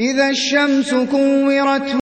إِذَا الشَّمْسُ كُوِّرَتْ